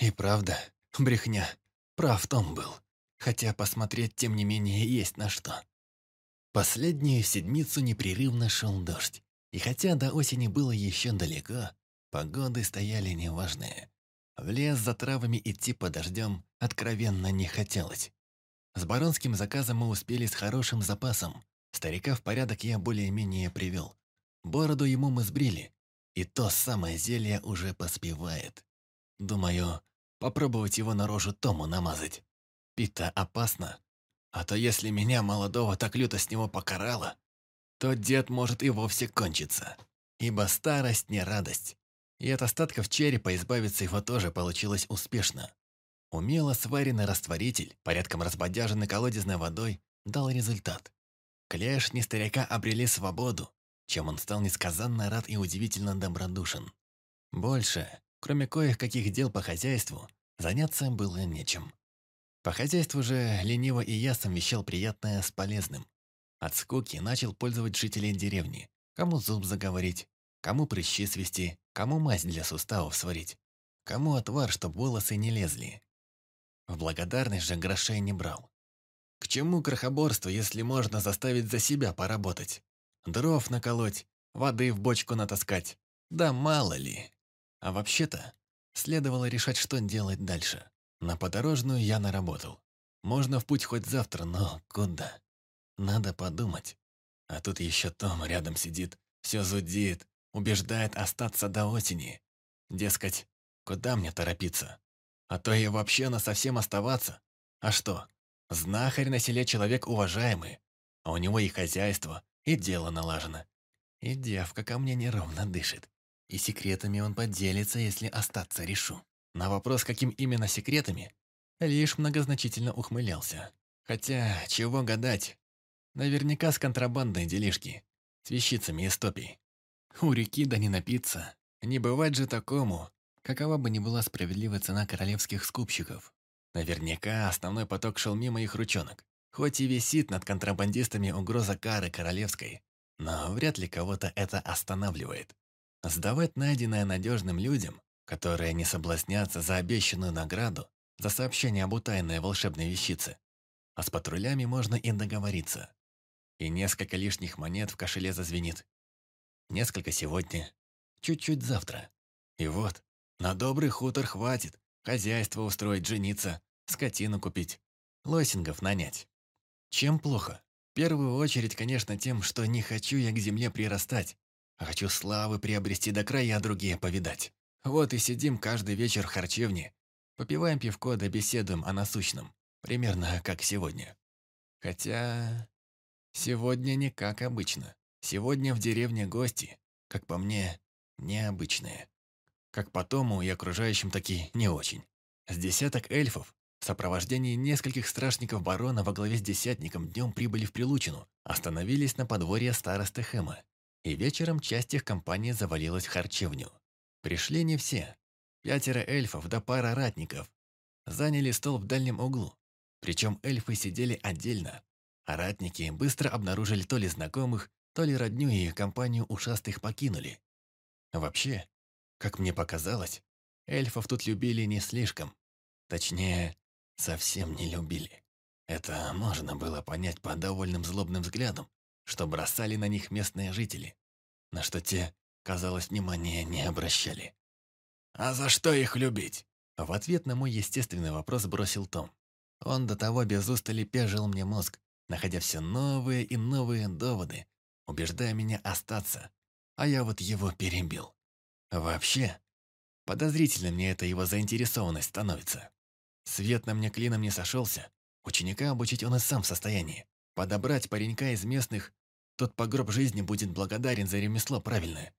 И правда, брехня. Прав Том был. Хотя посмотреть, тем не менее, есть на что. Последнюю седмицу непрерывно шел дождь. И хотя до осени было еще далеко, погоды стояли неважные. В лес за травами идти по дождем откровенно не хотелось. С баронским заказом мы успели с хорошим запасом. Старика в порядок я более-менее привел. Бороду ему мы сбрили, и то самое зелье уже поспевает. Думаю, попробовать его на рожу Тому намазать. Пить-то опасно. А то если меня, молодого, так люто с него покарало, то дед может и вовсе кончиться. Ибо старость не радость. И от остатков черепа избавиться его тоже получилось успешно. Умело сваренный растворитель, порядком разбодяженный колодезной водой, дал результат. Клешни старика обрели свободу, чем он стал несказанно рад и удивительно добродушен. Больше, кроме коих-каких дел по хозяйству, заняться было нечем. По хозяйству же лениво и я совмещал приятное с полезным. От скуки начал пользовать жителей деревни. Кому зуб заговорить, кому прыщи свести, кому мазь для суставов сварить, кому отвар, чтоб волосы не лезли. В благодарность же грошей не брал. К чему крохоборство, если можно заставить за себя поработать? Дров наколоть, воды в бочку натаскать. Да мало ли. А вообще-то, следовало решать, что делать дальше. На подорожную я наработал. Можно в путь хоть завтра, но куда? Надо подумать. А тут еще Том рядом сидит, все зудит, убеждает остаться до осени. Дескать, куда мне торопиться? А то и вообще на совсем оставаться. А что? Знахарь на селе человек уважаемый. А у него и хозяйство, и дело налажено. И девка ко мне неровно дышит. И секретами он поделится, если остаться решу. На вопрос, каким именно секретами, лишь многозначительно ухмылялся. Хотя, чего гадать. Наверняка с контрабандой делишки. С вещицами из топий. У реки да не напиться. Не бывать же такому, какова бы ни была справедливая цена королевских скупщиков. Наверняка основной поток шел мимо их ручонок. Хоть и висит над контрабандистами угроза кары королевской, но вряд ли кого-то это останавливает. Сдавать найденное надежным людям, которые не соблазнятся за обещанную награду, за сообщение об утайной волшебной вещице. А с патрулями можно и договориться. И несколько лишних монет в кошеле зазвенит. Несколько сегодня, чуть-чуть завтра. И вот, на добрый хутор хватит. Хозяйство устроить, жениться, скотину купить, лосингов нанять. Чем плохо? В первую очередь, конечно, тем, что не хочу я к земле прирастать, хочу славы приобрести до края, другие повидать. Вот и сидим каждый вечер в харчевне, попиваем пивко да беседуем о насущном. Примерно как сегодня. Хотя... Сегодня не как обычно. Сегодня в деревне гости, как по мне, необычные. Как по тому и окружающим таки не очень. С десяток эльфов в сопровождении нескольких страшников барона во главе с десятником днем прибыли в Прилучину, остановились на подворье старосты Хэма. И вечером часть их компании завалилась в харчевню. Пришли не все. Пятеро эльфов да пара ратников. Заняли стол в дальнем углу. Причем эльфы сидели отдельно, а ратники быстро обнаружили то ли знакомых, то ли родню и их компанию ушастых покинули. Вообще, как мне показалось, эльфов тут любили не слишком. Точнее, совсем не любили. Это можно было понять по довольным злобным взглядам, что бросали на них местные жители, на что те, казалось, внимания не обращали. «А за что их любить?» В ответ на мой естественный вопрос бросил Том. Он до того без устали пежил мне мозг, находя все новые и новые доводы, убеждая меня остаться, а я вот его перебил. Вообще, подозрительно мне эта его заинтересованность становится. Свет на мне клином не сошелся. Ученика обучить он и сам в состоянии. Подобрать паренька из местных, тот по гроб жизни будет благодарен за ремесло правильное.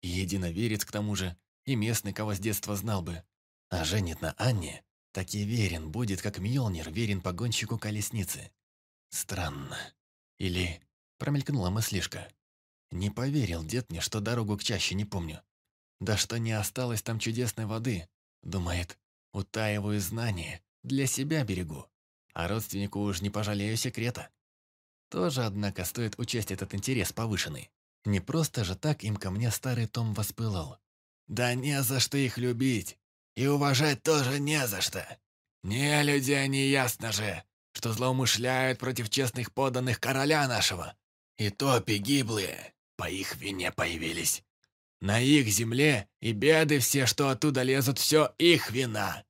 И единоверец к тому же, и местный, кого с детства знал бы. А женит на Анне, так и верен будет, как Мьолнир верен погонщику колесницы. Странно. Или промелькнула мыслишка. Не поверил дед мне, что дорогу к чаще не помню. Да что не осталось там чудесной воды. Думает, утаиваю знания, для себя берегу. А родственнику уж не пожалею секрета. Тоже, однако, стоит учесть этот интерес повышенный. Не просто же так им ко мне старый Том воспылал. Да не за что их любить. и уважать тоже не за что. Не люди они, ясно же, что злоумышляют против честных подданных короля нашего. И топи гиблые по их вине появились. На их земле и беды все, что оттуда лезут, все их вина.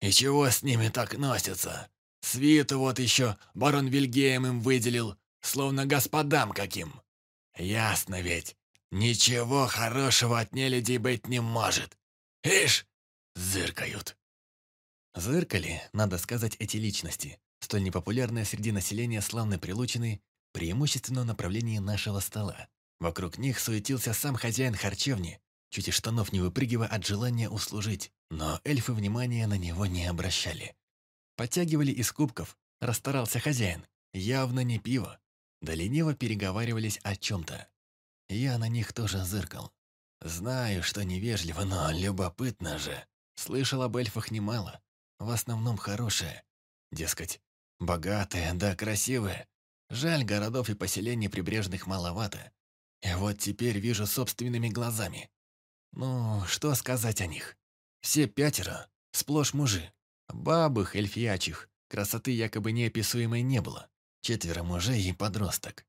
И чего с ними так носятся? Свиту вот еще барон Вильгейм им выделил, словно господам каким. Ясно ведь, ничего хорошего от нелюдей быть не может. Ишь, зыркают. Зыркали, надо сказать, эти личности, столь непопулярные среди населения славной Прилучины, преимущественно в направлении нашего стола. Вокруг них суетился сам хозяин харчевни, чуть из штанов не выпрыгивая от желания услужить, но эльфы внимания на него не обращали. Подтягивали из кубков, расстарался хозяин, явно не пиво, да лениво переговаривались о чем-то. Я на них тоже зыркал. Знаю, что невежливо, но любопытно же. Слышал об эльфах немало, в основном хорошее. Дескать, богатые, да красивые. Жаль, городов и поселений прибрежных маловато. И вот теперь вижу собственными глазами. Ну, что сказать о них? Все пятеро, сплошь мужи. Бабых, эльфиячих, красоты якобы неописуемой не было. Четверо мужей и подросток.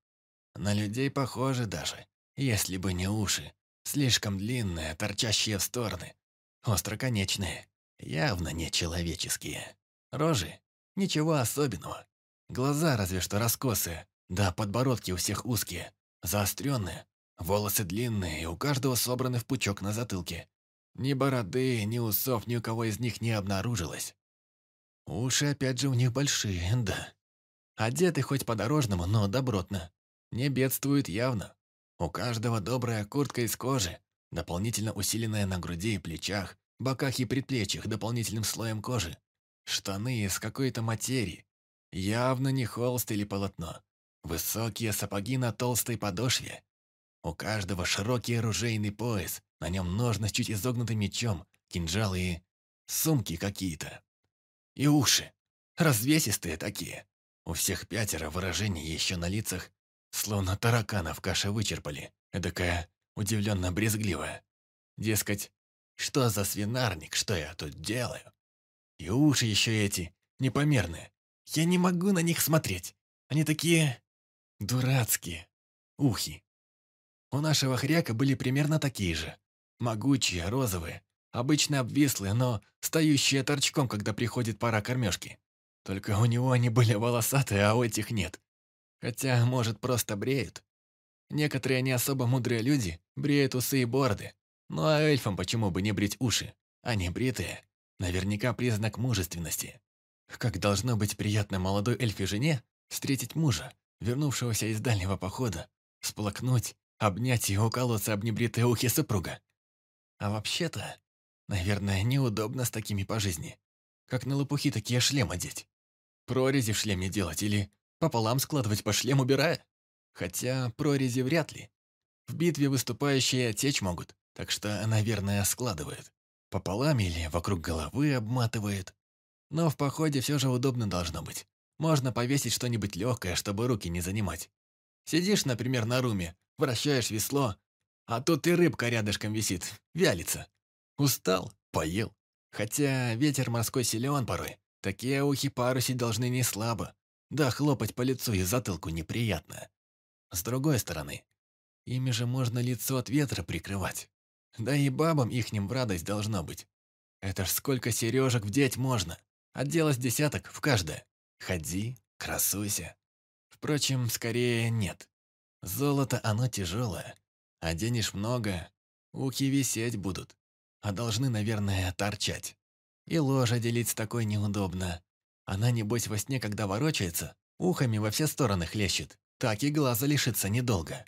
На людей похожи даже, если бы не уши. Слишком длинные, торчащие в стороны. Остроконечные, явно нечеловеческие. Рожи – ничего особенного. Глаза разве что раскосые, да подбородки у всех узкие, заостренные, волосы длинные и у каждого собраны в пучок на затылке. Ни бороды, ни усов ни у кого из них не обнаружилось. Уши опять же у них большие, да. Одеты хоть по-дорожному, но добротно. Не бедствуют явно. У каждого добрая куртка из кожи, дополнительно усиленная на груди и плечах, боках и предплечьях дополнительным слоем кожи. Штаны из какой-то материи. Явно не холст или полотно. Высокие сапоги на толстой подошве. У каждого широкий оружейный пояс, на нем ножны с чуть изогнутым мечом, кинжалы и сумки какие-то. И уши. Развесистые такие. У всех пятеро выражений еще на лицах, словно таракана в каше вычерпали. Эдакая удивленно брезгливая. Дескать, что за свинарник, что я тут делаю? И уши еще эти, непомерные. Я не могу на них смотреть. Они такие дурацкие. Ухи. У нашего хряка были примерно такие же. Могучие, розовые, обычно обвислые, но стоящие торчком, когда приходит пора кормежки. Только у него они были волосатые, а у этих нет. Хотя, может, просто бреют. Некоторые не особо мудрые люди бреют усы и бороды. Ну а эльфам почему бы не брить уши? Они бритые. Наверняка признак мужественности. Как должно быть приятно молодой эльфе жене встретить мужа, вернувшегося из дальнего похода, сплакнуть, обнять и уколоться об небритые ухи супруга. А вообще-то, наверное, неудобно с такими по жизни. Как на лопухи такие шлем одеть. Прорези в шлеме делать или пополам складывать по шлем убирая. Хотя прорези вряд ли. В битве выступающие течь могут, так что, наверное, складывает. Пополам или вокруг головы обматывает. Но в походе все же удобно должно быть. Можно повесить что-нибудь легкое, чтобы руки не занимать. Сидишь, например, на руме, вращаешь весло, а тут и рыбка рядышком висит, вялится. Устал? Поел. Хотя ветер морской силен порой. Такие ухи парусить должны не слабо. Да, хлопать по лицу и затылку неприятно. С другой стороны, ими же можно лицо от ветра прикрывать. Да и бабам ихним в радость должно быть. Это ж сколько сережек вдеть можно. Отделать десяток в каждое. Ходи, красуйся. Впрочем, скорее нет. Золото оно тяжелое. Оденешь много, ухи висеть будут. А должны, наверное, торчать. И ложа делить с такой неудобно. Она, небось, во сне, когда ворочается, ухами во все стороны хлещет. Так и глаза лишится недолго.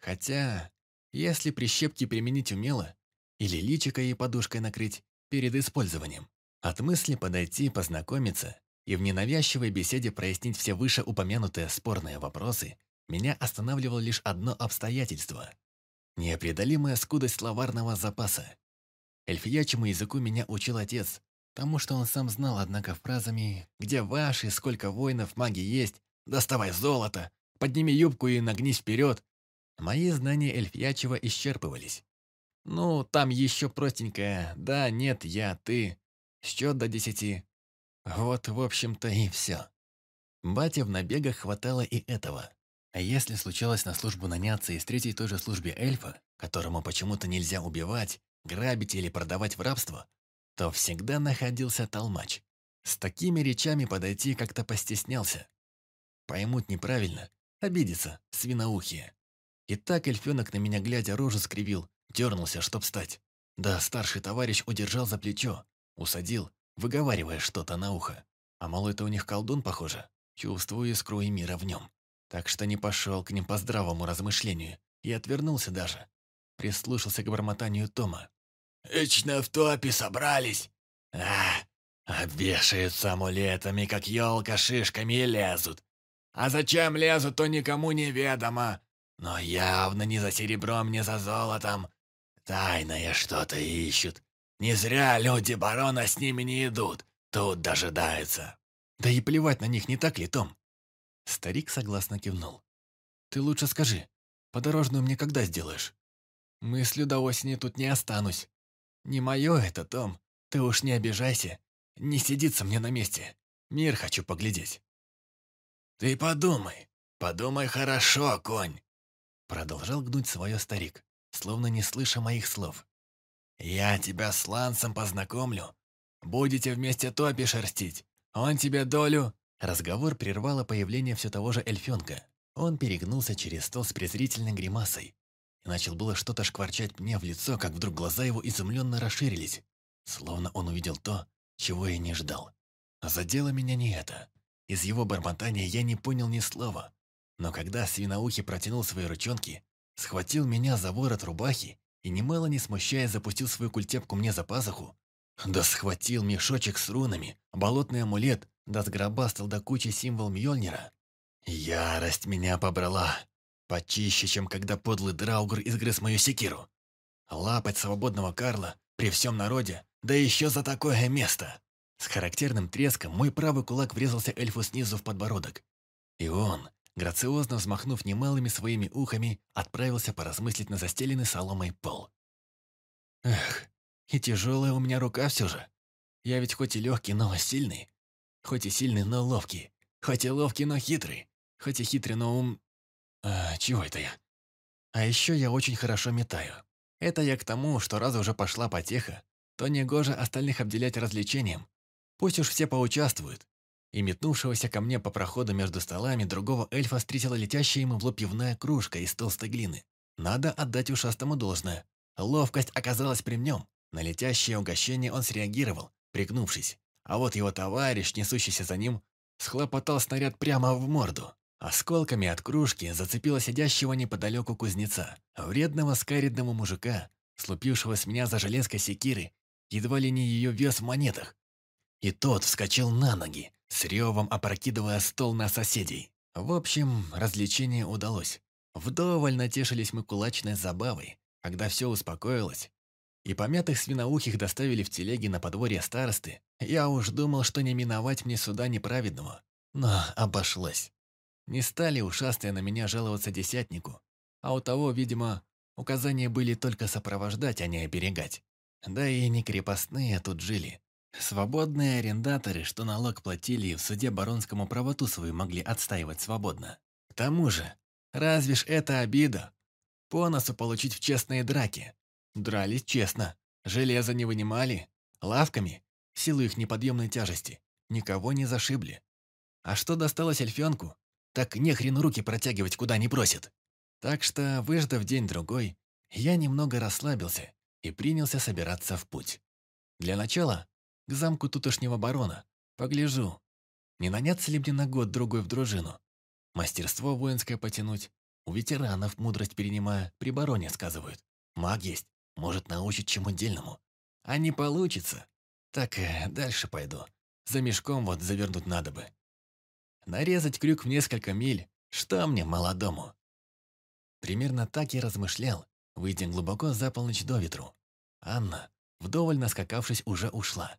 Хотя, если прищепки применить умело, или личико и подушкой накрыть перед использованием, от мысли подойти, познакомиться и в ненавязчивой беседе прояснить все вышеупомянутые спорные вопросы, меня останавливало лишь одно обстоятельство – непреодолимая скудость словарного запаса. Эльфиячему языку меня учил отец, потому что он сам знал, однако, фразами «Где ваши? Сколько воинов? Маги есть? Доставай золото! Подними юбку и нагнись вперед!» Мои знания эльфиячего исчерпывались. Ну, там еще простенькое «да», «нет», «я», «ты», счет до десяти. Вот, в общем-то, и все. Батя в набегах хватало и этого. А если случалось на службу наняться и встретить той же службе эльфа, которому почему-то нельзя убивать, грабить или продавать в рабство, то всегда находился толмач. С такими речами подойти как-то постеснялся. Поймут неправильно, обидится, свиноухие. И так эльфенок на меня глядя рожу скривил, дернулся, чтоб встать. Да старший товарищ удержал за плечо, усадил, выговаривая что-то на ухо. А малой-то у них колдун, похоже. Чувствую искру и мира в нем. Так что не пошел к ним по здравому размышлению и отвернулся даже. Прислушался к бормотанию Тома. «Вечно в топе собрались. А, обвешаются амулетами, как елка шишками и лезут. А зачем лезут, то никому не ведомо. Но явно не за серебром, не за золотом. Тайное что-то ищут. Не зря люди барона с ними не идут. Тут дожидаются. Да и плевать на них, не так ли, Том? Старик согласно кивнул. Ты лучше скажи, подорожную мне когда сделаешь? Мыслю до осени тут не останусь. Не мое это, Том. Ты уж не обижайся. Не сидится мне на месте. Мир хочу поглядеть. Ты подумай. Подумай хорошо, конь. Продолжал гнуть свое старик, словно не слыша моих слов. «Я тебя с Лансом познакомлю. Будете вместе топи шерстить. Он тебе долю...» Разговор прервало появление все того же эльфенка. Он перегнулся через стол с презрительной гримасой и начал было что-то шкварчать мне в лицо, как вдруг глаза его изумленно расширились, словно он увидел то, чего я не ждал. Задело меня не это. Из его бормотания я не понял ни слова, но когда свиноухий протянул свои ручонки, схватил меня за ворот рубахи и, немало не смущая, запустил свою культепку мне за пазуху, да схватил мешочек с рунами, болотный амулет, да сгробастал до кучи символ Мьёльнира. Ярость меня побрала, почище, чем когда подлый Драугр изгрыз мою секиру. Лапать свободного Карла при всем народе, да еще за такое место. С характерным треском мой правый кулак врезался эльфу снизу в подбородок. И он, грациозно взмахнув немалыми своими ухами, отправился поразмыслить на застеленный соломой пол. Эх, и тяжелая у меня рука все же. Я ведь хоть и легкий, но сильный. Хоть и сильный, но ловкий. Хоть и ловкий, но хитрый. Хоть и хитрый, но ум... А, чего это я? А еще я очень хорошо метаю. Это я к тому, что раз уже пошла потеха, то негоже остальных обделять развлечением. Пусть уж все поучаствуют и метнувшегося ко мне по проходу между столами другого эльфа встретила летящая ему в лоб пивная кружка из толстой глины. Надо отдать ушастому должное. Ловкость оказалась при нем. На летящее угощение он среагировал, пригнувшись. А вот его товарищ, несущийся за ним, схлопотал снаряд прямо в морду. Осколками от кружки зацепила сидящего неподалеку кузнеца, вредного скаридного мужика, слупившего с меня за железкой секиры, едва ли не ее вес в монетах. И тот вскочил на ноги, с ревом опрокидывая стол на соседей. В общем, развлечение удалось. Вдоволь натешились мы кулачной забавой, когда все успокоилось. И помятых свиноухих доставили в телеге на подворье старосты. Я уж думал, что не миновать мне суда неправедного. Но обошлось. Не стали ушастые на меня жаловаться десятнику. А у того, видимо, указания были только сопровождать, а не оберегать. Да и не крепостные тут жили. Свободные арендаторы, что налог платили и в суде баронскому правоту свою могли отстаивать свободно. К тому же, разве ж это обида? По носу получить в честные драки. Дрались честно, железо не вынимали, лавками, в силу их неподъемной тяжести, никого не зашибли. А что досталось эльфенку, так нехрен руки протягивать куда не просит. Так что, выждав день-другой, я немного расслабился и принялся собираться в путь. Для начала к замку тутошнего барона. Погляжу. Не наняться ли мне на год-другой в дружину? Мастерство воинское потянуть. У ветеранов мудрость перенимая, при бароне сказывают. Маг есть, может научить чему дельному. А не получится. Так э, дальше пойду. За мешком вот завернуть надо бы. Нарезать крюк в несколько миль, что мне молодому? Примерно так я размышлял, выйдя глубоко за полночь до ветру. Анна, вдоволь наскакавшись, уже ушла.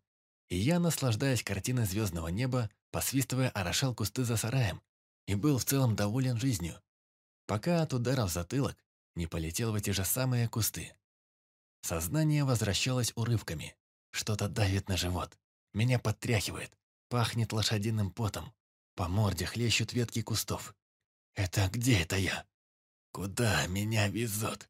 И я, наслаждаясь картиной звездного неба, посвистывая, орошал кусты за сараем и был в целом доволен жизнью, пока от удара в затылок не полетел в эти же самые кусты. Сознание возвращалось урывками. Что-то давит на живот. Меня подтряхивает. Пахнет лошадиным потом. По морде хлещут ветки кустов. Это где это я? Куда меня везут?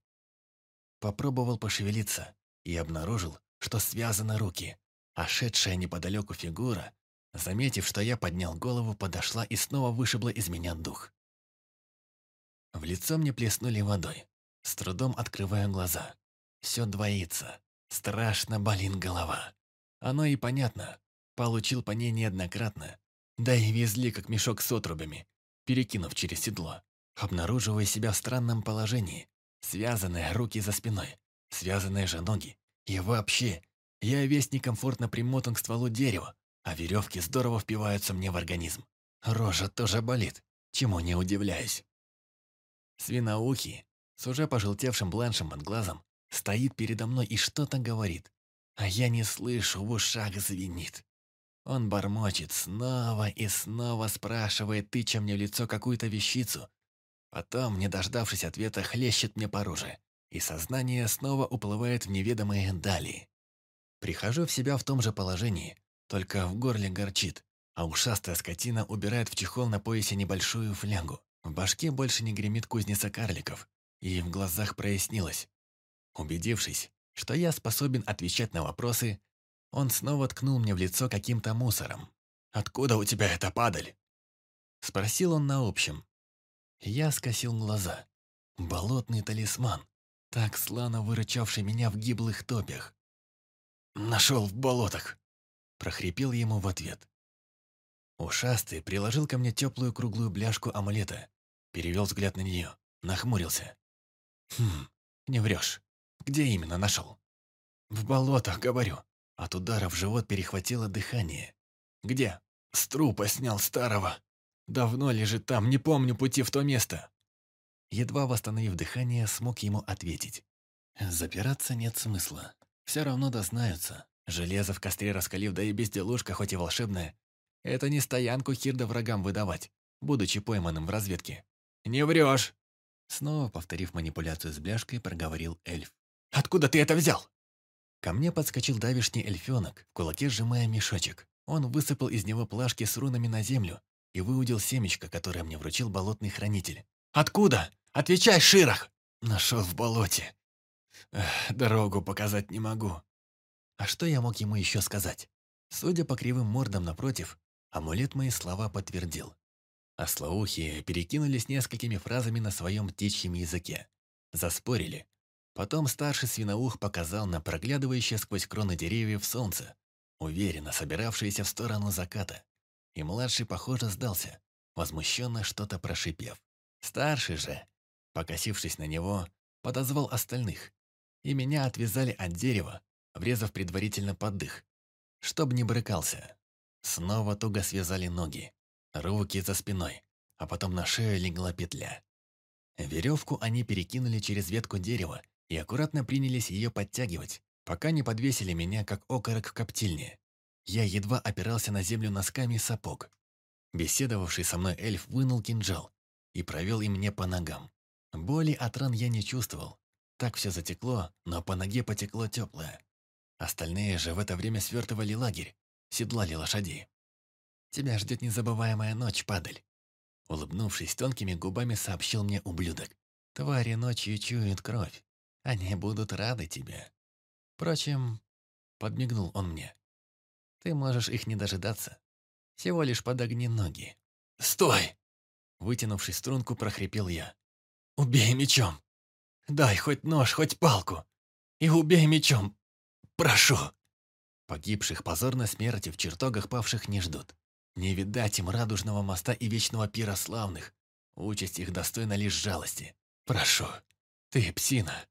Попробовал пошевелиться и обнаружил, что связаны руки, а шедшая неподалеку фигура, заметив, что я поднял голову, подошла и снова вышибла из меня дух. В лицо мне плеснули водой. С трудом открываю глаза. Все двоится. Страшно болит голова. Оно и понятно. Получил по ней неоднократно. Да и везли, как мешок с отрубами, перекинув через седло. Обнаруживая себя в странном положении. Связанные руки за спиной. Связанные же ноги. И вообще, я весь некомфортно примотан к стволу дерева, а веревки здорово впиваются мне в организм. Рожа тоже болит, чему не удивляюсь. Свиноухий, с уже пожелтевшим бланшем под глазом, стоит передо мной и что-то говорит, а я не слышу, в ушах звенит. Он бормочет, снова и снова спрашивает, тыча мне в лицо какую-то вещицу. Потом, не дождавшись ответа, хлещет мне по роже, и сознание снова уплывает в неведомые дали. Прихожу в себя в том же положении, только в горле горчит, а ушастая скотина убирает в чехол на поясе небольшую флягу. В башке больше не гремит кузница карликов, и в глазах прояснилось. Убедившись, что я способен отвечать на вопросы, он снова ткнул мне в лицо каким-то мусором. «Откуда у тебя эта падаль?» Спросил он на общем. Я скосил глаза. Болотный талисман, так слано вырычавший меня в гиблых топях. «Нашел в болотах!» прохрипел ему в ответ. Ушастый приложил ко мне теплую круглую бляшку амулета, перевел взгляд на нее, нахмурился. «Хм, не врешь. Где именно нашел?» «В болотах, говорю». От удара в живот перехватило дыхание. «Где?» «С трупа снял старого. Давно лежит там, не помню пути в то место». Едва восстановив дыхание, смог ему ответить. «Запираться нет смысла. Все равно дознаются. Железо в костре раскалив, да и безделушка, хоть и волшебная. Это не стоянку Хирда врагам выдавать, будучи пойманным в разведке. «Не врешь!» Снова повторив манипуляцию с бляшкой, проговорил эльф. «Откуда ты это взял?» Ко мне подскочил давишний эльфенок, в кулаке сжимая мешочек. Он высыпал из него плашки с рунами на землю и выудил семечко, которое мне вручил болотный хранитель. «Откуда? Отвечай, Ширах!» «Нашел в болоте. Эх, дорогу показать не могу. А что я мог ему еще сказать? Судя по кривым мордам напротив, амулет мои слова подтвердил. А слоухи перекинулись несколькими фразами на своем птичьем языке. Заспорили. Потом старший свиноух показал на проглядывающее сквозь кроны деревьев солнце, уверенно собиравшееся в сторону заката. И младший, похоже, сдался, возмущенно что-то прошипев. Старший же, покосившись на него, подозвал остальных, и меня отвязали от дерева, врезав предварительно под дых, чтоб не брыкался. Снова туго связали ноги, руки за спиной, а потом на шею легла петля. Веревку они перекинули через ветку дерева и аккуратно принялись ее подтягивать, пока не подвесили меня, как окорок в коптильне. Я едва опирался на землю носками сапог. Беседовавший со мной эльф вынул кинжал и провел им мне по ногам. Боли от ран я не чувствовал. Так все затекло, но по ноге потекло теплое. Остальные же в это время свертывали лагерь, седлали лошадей. «Тебя ждет незабываемая ночь, падаль!» Улыбнувшись тонкими губами, сообщил мне ублюдок. «Твари ночью чуют кровь. Они будут рады тебе. Впрочем, подмигнул он мне. Ты можешь их не дожидаться. Всего лишь подогни ноги. «Стой!» Вытянувший струнку, прохрипел я. «Убей мечом! Дай хоть нож, хоть палку! И убей мечом, Прошу!» Погибших позорной смерти в чертогах павших не ждут. Не видать им радужного моста и вечного пира славных. Участь их достойна лишь жалости. Прошу, ты, псина,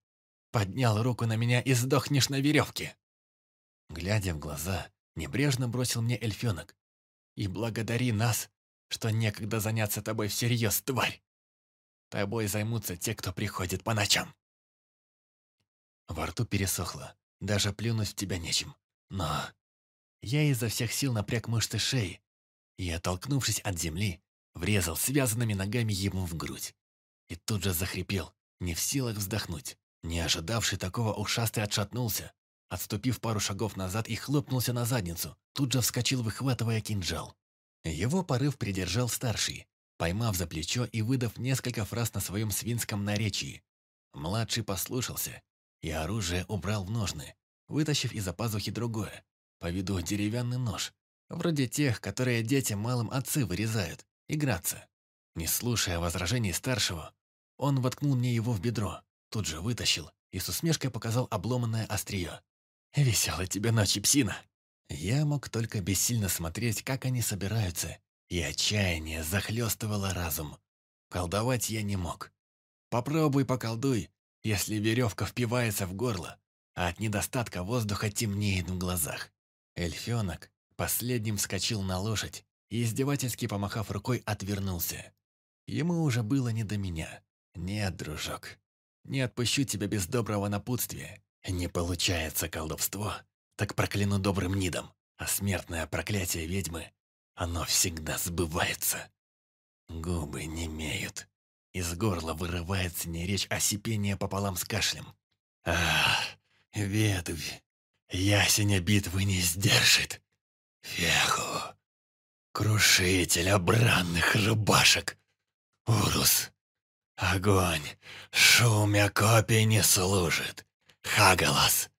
поднял руку на меня и сдохнешь на веревке. Глядя в глаза, небрежно бросил мне эльфенок. И благодари нас, что некогда заняться тобой всерьез, тварь. Тобой займутся те, кто приходит по ночам. Во рту пересохло. Даже плюнуть в тебя нечем. Но я изо всех сил напряг мышцы шеи и, оттолкнувшись от земли, врезал связанными ногами ему в грудь. И тут же захрипел, не в силах вздохнуть. Не ожидавший такого ушастый отшатнулся, отступив пару шагов назад и хлопнулся на задницу, тут же вскочил, выхватывая кинжал. Его порыв придержал старший, поймав за плечо и выдав несколько фраз на своем свинском наречии. Младший послушался и оружие убрал в ножны, вытащив из-за пазухи другое, по виду деревянный нож, вроде тех, которые детям малым отцы вырезают, играться. Не слушая возражений старшего, он воткнул мне его в бедро, тут же вытащил и с усмешкой показал обломанное острие. «Веселой тебе ночи, псина!» Я мог только бессильно смотреть, как они собираются, и отчаяние захлестывало разум. Колдовать я не мог. Попробуй поколдуй, если веревка впивается в горло, а от недостатка воздуха темнеет в глазах. Эльфенок последним вскочил на лошадь и, издевательски помахав рукой, отвернулся. Ему уже было не до меня. Нет, дружок, не отпущу тебя без доброго напутствия. Не получается колдовство, так прокляну добрым нидом, а смертное проклятие ведьмы, оно всегда сбывается. Губы не имеют. Из горла вырывается не речь, а сипение пополам с кашлем. Ах, ветвь, ясеня битвы не сдержит. Феху, крушитель обранных рубашек. Урус, огонь, шумя копий не служит. Хагалас,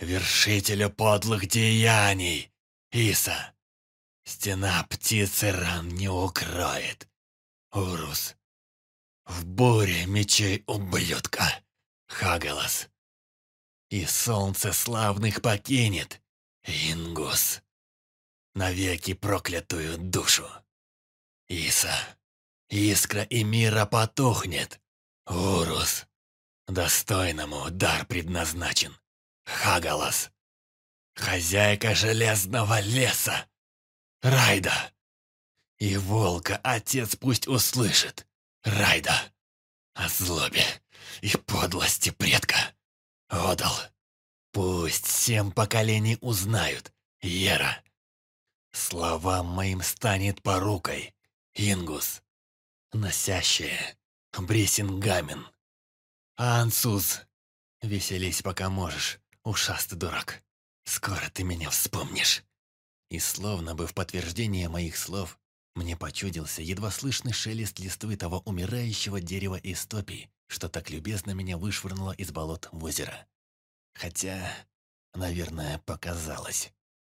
вершителю подлых деяний. Иса, стена птицы ран не укроет. Урус, в буре мечей ублюдка. Хагалас. И солнце славных покинет. Ингус. Навеки проклятую душу. Иса. Искра и мира потухнет. Урус. Достойному дар предназначен. Хагалас. Хозяйка железного леса. Райда. И волка отец пусть услышит. Райда. О злобе и подлости предка. Одал. Пусть семь поколений узнают. Ера. Словам моим станет порукой. Ингус. Носящая. Брисингамен. Ансуз. Веселись, пока можешь, ушастый дурак. Скоро ты меня вспомнишь. И словно бы в подтверждение моих слов, мне почудился едва слышный шелест листвы того умирающего дерева истопии, что так любезно меня вышвырнуло из болот в озеро. Хотя, наверное, показалось.